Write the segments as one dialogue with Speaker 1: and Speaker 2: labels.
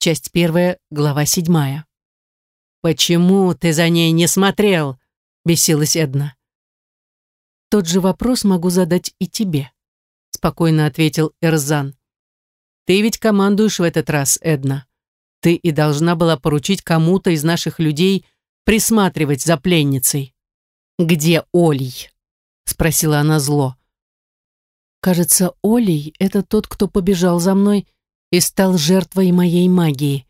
Speaker 1: Часть первая, глава седьмая. «Почему ты за ней не смотрел?» — бесилась Эдна. «Тот же вопрос могу задать и тебе», — спокойно ответил Эрзан. «Ты ведь командуешь в этот раз, Эдна. Ты и должна была поручить кому-то из наших людей присматривать за пленницей». «Где Олий?» — спросила она зло. «Кажется, Олий — это тот, кто побежал за мной и стал жертвой моей магии.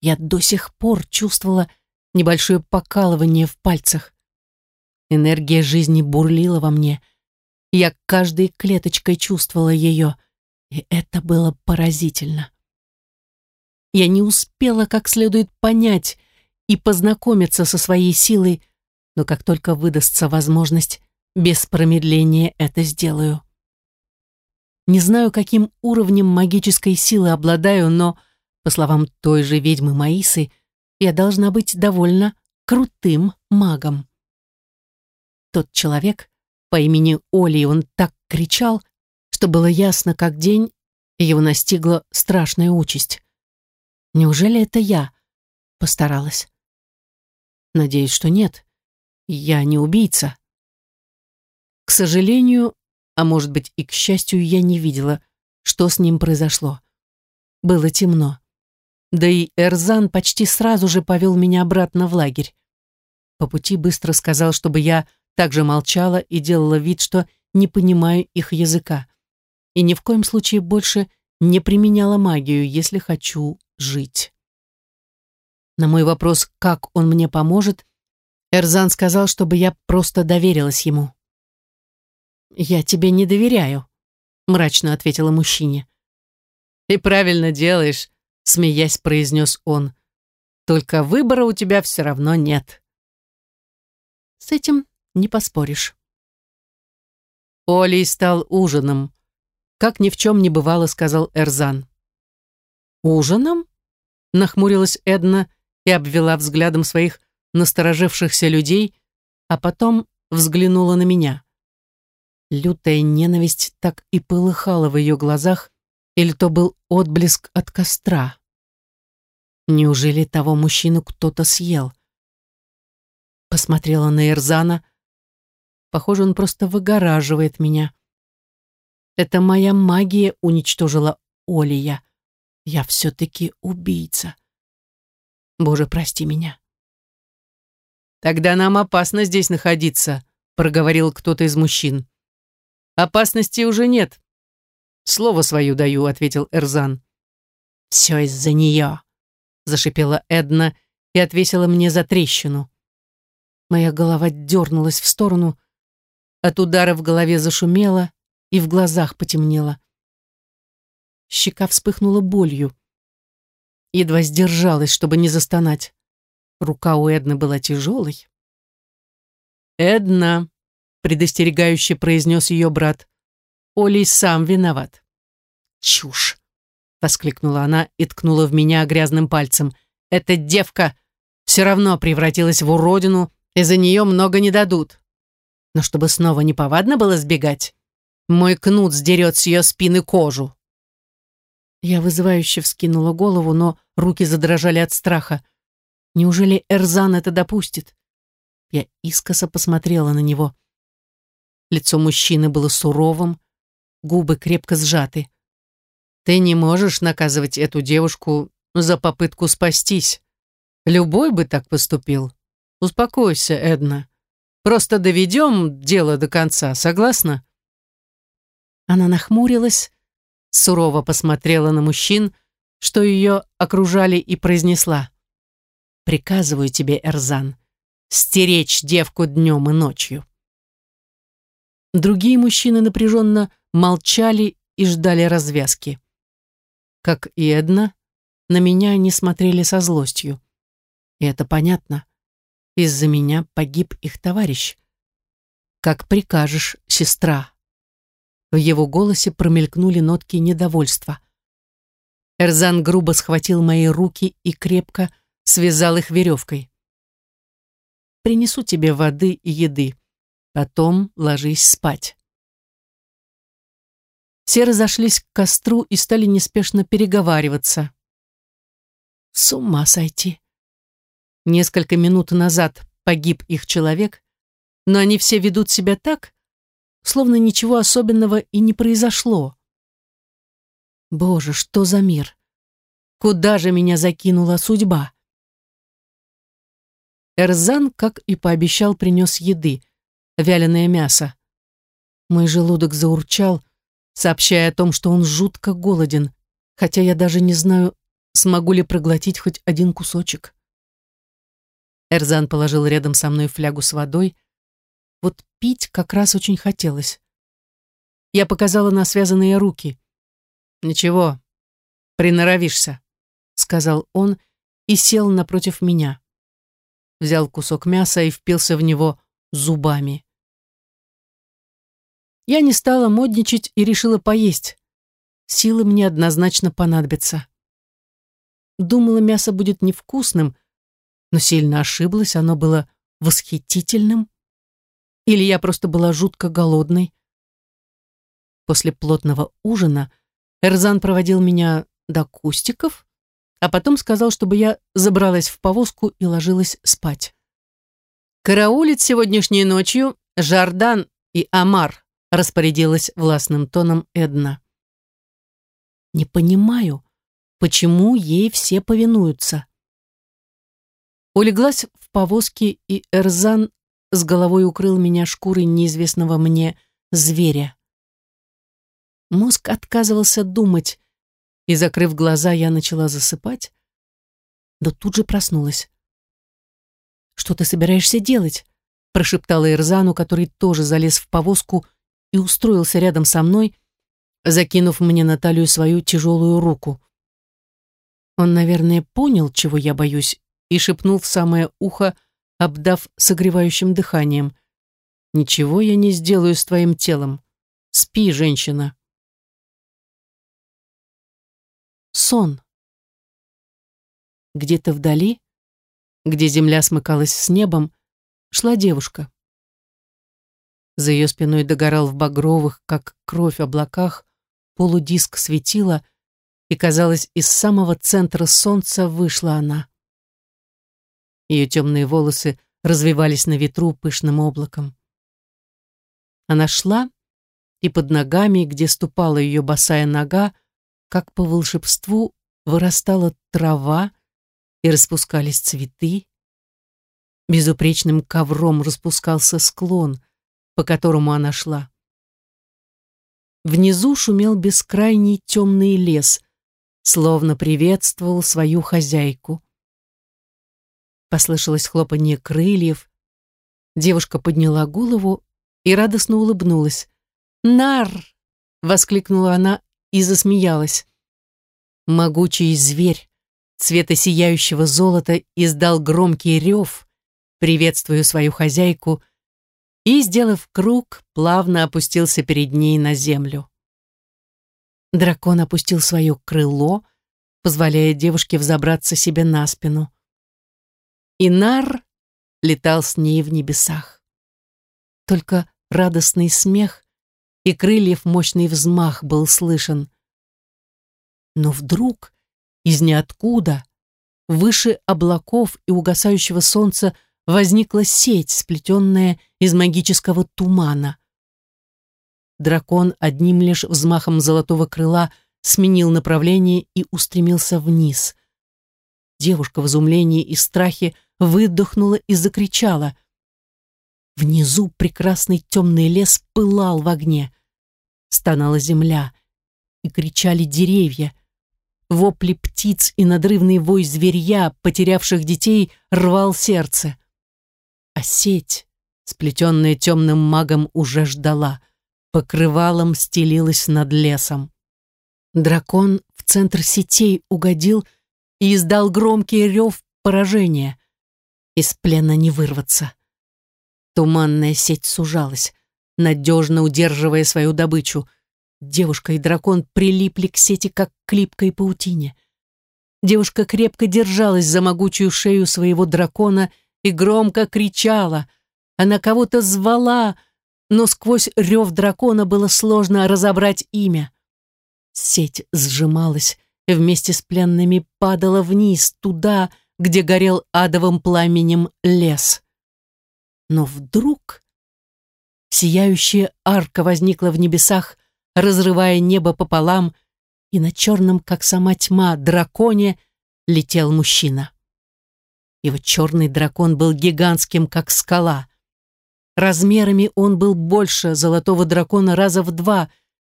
Speaker 1: Я до сих пор чувствовала небольшое покалывание в пальцах. Энергия жизни бурлила во мне. Я каждой клеточкой чувствовала ее, и это было поразительно. Я не успела как следует понять и познакомиться со своей силой, но как только выдастся возможность, без промедления это сделаю. Не знаю, каким уровнем магической силы обладаю, но, по словам той же ведьмы Маисы, я должна быть довольно крутым магом. Тот человек по имени Оли, он так кричал, что было ясно, как день, и его настигла страшная участь. Неужели это я постаралась? Надеюсь, что нет. Я не убийца. К сожалению, а может быть и к счастью, я не видела, что с ним произошло. Было темно. Да и Эрзан почти сразу же повел меня обратно в лагерь. По пути быстро сказал, чтобы я также молчала и делала вид, что не понимаю их языка. И ни в коем случае больше не применяла магию, если хочу жить. На мой вопрос, как он мне поможет, Эрзан сказал, чтобы я просто доверилась ему. «Я тебе не доверяю», — мрачно ответила мужчине. «И правильно делаешь», — смеясь произнес он. «Только выбора у тебя все равно нет». С этим не поспоришь. Олей стал ужином. Как ни в чем не бывало, сказал Эрзан. «Ужином?» — нахмурилась Эдна и обвела взглядом своих насторожившихся людей, а потом взглянула на меня. Лютая ненависть так и полыхала в ее глазах, или то был отблеск от костра. Неужели того мужчину кто-то съел? Посмотрела на Эрзана, Похоже, он просто выгораживает меня. Это моя магия уничтожила Олия. Я все-таки убийца. Боже, прости меня. «Тогда нам опасно здесь находиться», — проговорил кто-то из мужчин. «Опасности уже нет». «Слово свое даю», — ответил Эрзан. «Все из-за нее», — зашипела Эдна и отвесила мне за трещину. Моя голова дернулась в сторону, — от удара в голове зашумело и в глазах потемнело. Щека вспыхнула болью. Едва сдержалась, чтобы не застонать. Рука у Эдны была тяжелой. «Эдна», — предостерегающе произнес ее брат, — «Олей сам виноват». «Чушь!» — воскликнула она и ткнула в меня грязным пальцем. «Эта девка все равно превратилась в уродину, и за нее много не дадут но чтобы снова неповадно было сбегать, мой кнут сдерет с ее спины кожу. Я вызывающе вскинула голову, но руки задрожали от страха. Неужели Эрзан это допустит? Я искоса посмотрела на него. Лицо мужчины было суровым, губы крепко сжаты. Ты не можешь наказывать эту девушку за попытку спастись. Любой бы так поступил. Успокойся, Эдна. Просто доведем дело до конца, согласна?» Она нахмурилась, сурово посмотрела на мужчин, что ее окружали, и произнесла. «Приказываю тебе, Эрзан, стеречь девку днем и ночью». Другие мужчины напряженно молчали и ждали развязки. Как и Эдна, на меня они смотрели со злостью. И это понятно. Из-за меня погиб их товарищ. Как прикажешь, сестра. В его голосе промелькнули нотки недовольства. Эрзан грубо схватил мои руки и крепко связал их веревкой. «Принесу тебе воды и еды. Потом ложись спать». Все разошлись к костру и стали неспешно переговариваться. С ума сойти. Несколько минут назад погиб их человек, но они все ведут себя так, словно ничего особенного и не произошло. Боже, что за мир? Куда же меня закинула судьба? Эрзан, как и пообещал, принес еды, вяленое мясо. Мой желудок заурчал, сообщая о том, что он жутко голоден, хотя я даже не знаю, смогу ли проглотить хоть один кусочек. Эрзан положил рядом со мной флягу с водой. Вот пить как раз очень хотелось. Я показала на связанные руки. «Ничего, приноровишься», — сказал он и сел напротив меня. Взял кусок мяса и впился в него зубами. Я не стала модничать и решила поесть. Силы мне однозначно понадобятся. Думала, мясо будет невкусным, но сильно ошиблась, оно было восхитительным. Или я просто была жутко голодной. После плотного ужина Эрзан проводил меня до кустиков, а потом сказал, чтобы я забралась в повозку и ложилась спать. «Караулить сегодняшней ночью Жардан и Амар», распорядилась властным тоном Эдна. «Не понимаю, почему ей все повинуются?» Улеглась в повозке, и Эрзан с головой укрыл меня шкурой неизвестного мне зверя. Мозг отказывался думать, и, закрыв глаза, я начала засыпать, но тут же проснулась. «Что ты собираешься делать?» прошептала Ирзану, который тоже залез в повозку и устроился рядом со мной, закинув мне на талию свою тяжелую руку. Он, наверное, понял, чего я боюсь, и шепнул в самое ухо, обдав согревающим дыханием. «Ничего я не сделаю с твоим телом. Спи, женщина». Сон. Где-то вдали, где земля смыкалась с небом, шла девушка. За ее спиной догорал в багровых, как кровь облаках, полудиск светила, и, казалось, из самого центра солнца вышла она. Ее темные волосы развивались на ветру пышным облаком. Она шла, и под ногами, где ступала ее босая нога, как по волшебству вырастала трава и распускались цветы. Безупречным ковром распускался склон, по которому она шла. Внизу шумел бескрайний темный лес, словно приветствовал свою хозяйку. Послышалось хлопанье крыльев. Девушка подняла голову и радостно улыбнулась. «Нар!» — воскликнула она и засмеялась. Могучий зверь цвета сияющего золота издал громкий рев, приветствуя свою хозяйку, и, сделав круг, плавно опустился перед ней на землю. Дракон опустил свое крыло, позволяя девушке взобраться себе на спину. Инар летал с ней в небесах. Только радостный смех и крыльев мощный взмах был слышен. Но вдруг из ниоткуда, выше облаков и угасающего солнца, возникла сеть, сплетенная из магического тумана. Дракон одним лишь взмахом золотого крыла сменил направление и устремился вниз. Девушка в изумлении и страхе выдохнула и закричала. Внизу прекрасный темный лес пылал в огне. Стонала земля, и кричали деревья. Вопли птиц и надрывный вой зверья, потерявших детей, рвал сердце. А сеть, сплетенная темным магом, уже ждала. Покрывалом стелилась над лесом. Дракон в центр сетей угодил и издал громкий рев поражения. Из плена не вырваться. Туманная сеть сужалась, надежно удерживая свою добычу. Девушка и дракон прилипли к сети, как к липкой паутине. Девушка крепко держалась за могучую шею своего дракона и громко кричала. Она кого-то звала, но сквозь рев дракона было сложно разобрать имя. Сеть сжималась, и вместе с пленными падала вниз, туда, где горел адовым пламенем лес. Но вдруг сияющая арка возникла в небесах, разрывая небо пополам, и на черном, как сама тьма, драконе летел мужчина. Его черный дракон был гигантским, как скала. Размерами он был больше золотого дракона раза в два,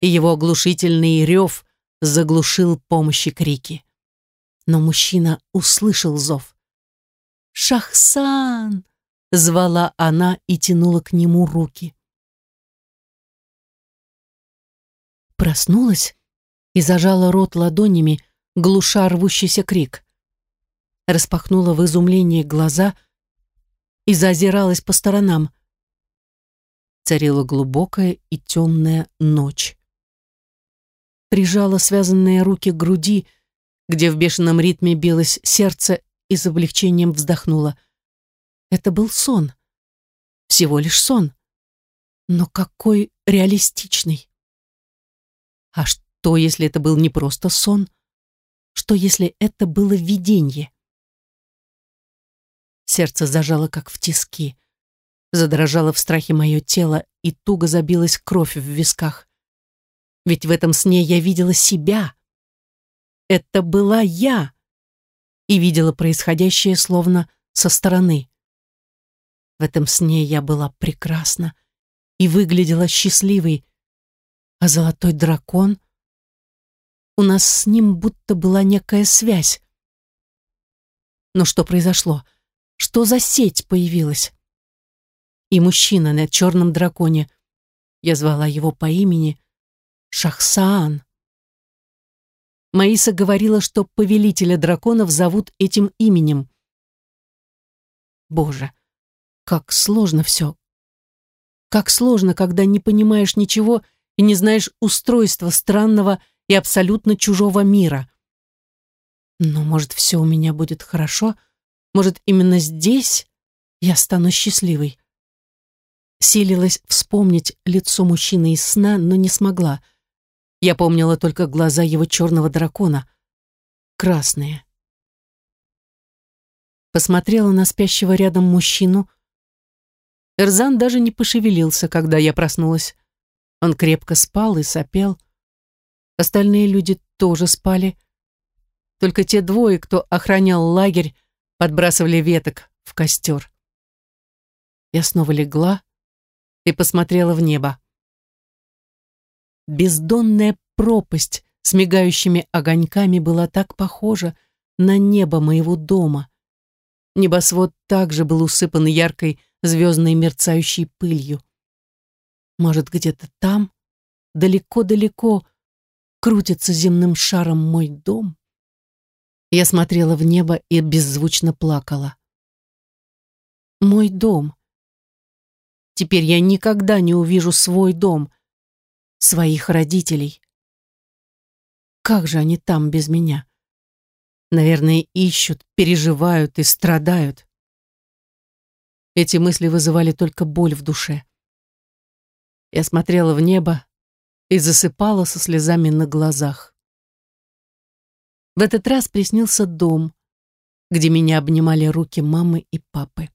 Speaker 1: и его оглушительный рев заглушил помощи крики. Но мужчина услышал зов. «Шахсан!» — звала она и тянула к нему руки. Проснулась и зажала рот ладонями, глуша рвущийся крик. Распахнула в изумлении глаза и зазиралась по сторонам. Царила глубокая и темная ночь прижала связанные руки к груди, где в бешеном ритме билось сердце и с облегчением вздохнула. Это был сон. Всего лишь сон. Но какой реалистичный. А что, если это был не просто сон? Что, если это было видение? Сердце зажало, как в тиски. Задрожало в страхе мое тело, и туго забилась кровь в висках. Ведь в этом сне я видела себя. Это была я. И видела происходящее словно со стороны. В этом сне я была прекрасна и выглядела счастливой. А золотой дракон... У нас с ним будто была некая связь. Но что произошло? Что за сеть появилась? И мужчина на черном драконе. Я звала его по имени, Шахсаан. Маиса говорила, что повелителя драконов зовут этим именем. Боже, как сложно все. Как сложно, когда не понимаешь ничего и не знаешь устройства странного и абсолютно чужого мира. Но, может, все у меня будет хорошо? Может, именно здесь я стану счастливой? Силилась вспомнить лицо мужчины из сна, но не смогла — я помнила только глаза его черного дракона. Красные. Посмотрела на спящего рядом мужчину. Эрзан даже не пошевелился, когда я проснулась. Он крепко спал и сопел. Остальные люди тоже спали. Только те двое, кто охранял лагерь, подбрасывали веток в костер. Я снова легла и посмотрела в небо бездонная пропасть с мигающими огоньками была так похожа на небо моего дома. Небосвод также был усыпан яркой звездной мерцающей пылью. Может, где-то там, далеко-далеко, крутится земным шаром мой дом? Я смотрела в небо и беззвучно плакала. Мой дом. Теперь я никогда не увижу свой дом — своих родителей. Как же они там без меня? Наверное, ищут, переживают и страдают. Эти мысли вызывали только боль в душе. Я смотрела в небо и засыпала со слезами на глазах. В этот раз приснился дом, где меня обнимали руки мамы и папы.